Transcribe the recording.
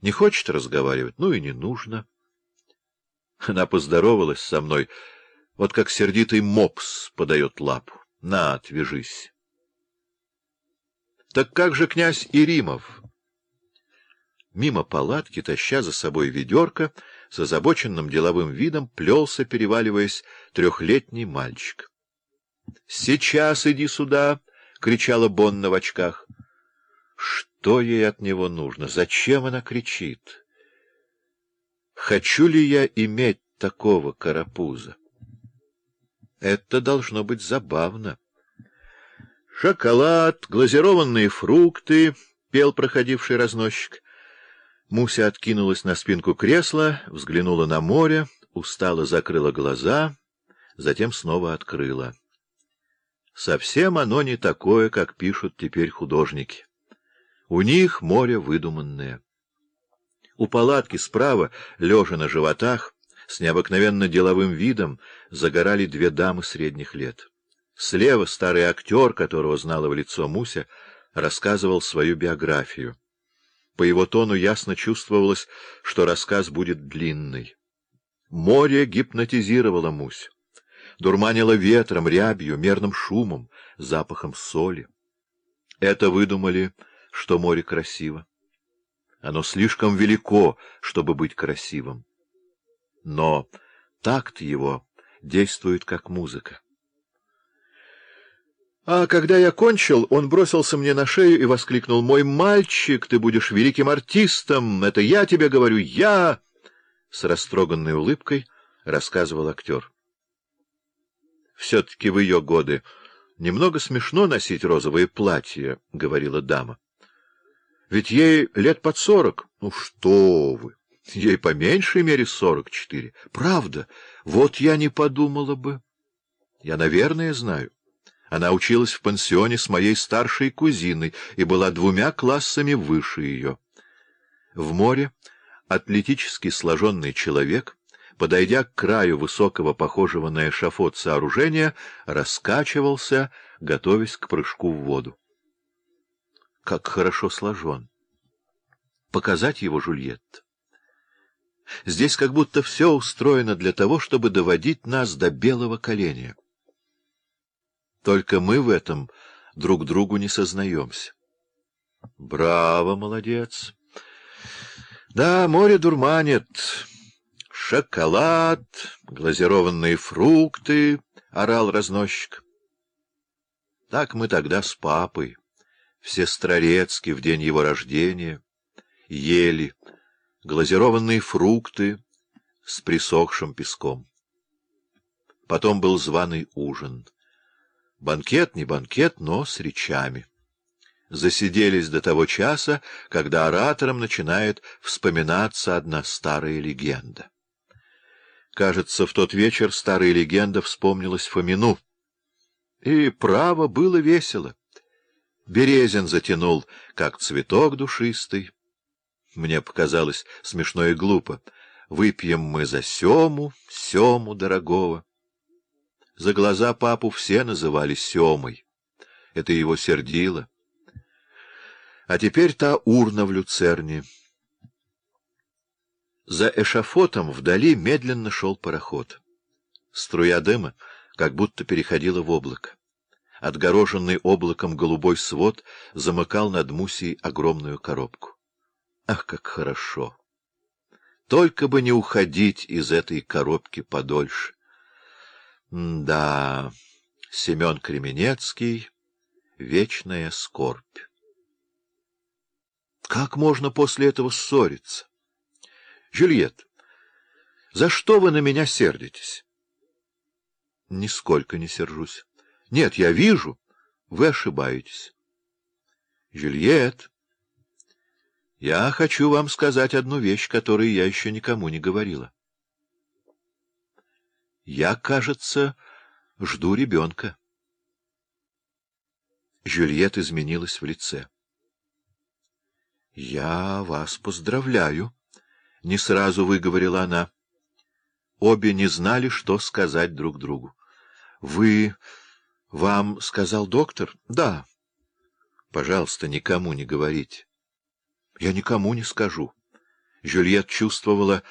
Не хочет разговаривать? Ну и не нужно. Она поздоровалась со мной, вот как сердитый мопс подает лапу. На, отвяжись. Так как же князь Иримов? Мимо палатки, таща за собой ведерко, с озабоченным деловым видом плелся, переваливаясь, трехлетний мальчик. — Сейчас иди сюда! — кричала Бонна в очках. Что ей от него нужно? Зачем она кричит? Хочу ли я иметь такого карапуза? Это должно быть забавно. Шоколад, глазированные фрукты, — пел проходивший разносчик. Муся откинулась на спинку кресла, взглянула на море, устало закрыла глаза, затем снова открыла. Совсем оно не такое, как пишут теперь художники. У них море выдуманное. У палатки справа, лежа на животах, с необыкновенно деловым видом, загорали две дамы средних лет. Слева старый актер, которого знала в лицо Муся, рассказывал свою биографию. По его тону ясно чувствовалось, что рассказ будет длинный. Море гипнотизировало Мусь, дурманило ветром, рябью, мерным шумом, запахом соли. Это выдумали что море красиво. Оно слишком велико, чтобы быть красивым. Но такт его действует как музыка. А когда я кончил, он бросился мне на шею и воскликнул, «Мой мальчик, ты будешь великим артистом! Это я тебе говорю, я!» С растроганной улыбкой рассказывал актер. «Все-таки в ее годы немного смешно носить розовые платья», — говорила дама. Ведь ей лет под сорок. Ну что вы! Ей по меньшей мере сорок четыре. Правда, вот я не подумала бы. Я, наверное, знаю. Она училась в пансионе с моей старшей кузиной и была двумя классами выше ее. В море атлетически сложенный человек, подойдя к краю высокого, похожего на эшафот сооружения, раскачивался, готовясь к прыжку в воду как хорошо сложен. Показать его Жульетт. Здесь как будто все устроено для того, чтобы доводить нас до белого коленя. Только мы в этом друг другу не сознаемся. Браво, молодец! Да, море дурманит. Шоколад, глазированные фрукты, — орал разносчик. Так мы тогда с папой в Сестрорецке в день его рождения, ели глазированные фрукты с присохшим песком. Потом был званый ужин. Банкет не банкет, но с речами. Засиделись до того часа, когда ораторам начинает вспоминаться одна старая легенда. Кажется, в тот вечер старая легенда вспомнилась Фомину. И право было весело. Березин затянул, как цветок душистый. Мне показалось смешно и глупо. Выпьем мы за Сему, Сему дорогого. За глаза папу все называли Семой. Это его сердило. А теперь та урна в люцерне. За эшафотом вдали медленно шел пароход. Струя дыма как будто переходила в облако. Отгороженный облаком голубой свод замыкал над Мусей огромную коробку. Ах, как хорошо! Только бы не уходить из этой коробки подольше. М да, Семен Кременецкий, вечная скорбь. Как можно после этого ссориться? Жюльет, за что вы на меня сердитесь? Нисколько не сержусь. Нет, я вижу. Вы ошибаетесь. Жюльет, я хочу вам сказать одну вещь, которую я еще никому не говорила. Я, кажется, жду ребенка. Жюльет изменилась в лице. — Я вас поздравляю, — не сразу выговорила она. Обе не знали, что сказать друг другу. — Вы... — Вам сказал доктор? — Да. — Пожалуйста, никому не говорите. — Я никому не скажу. Жюльет чувствовала,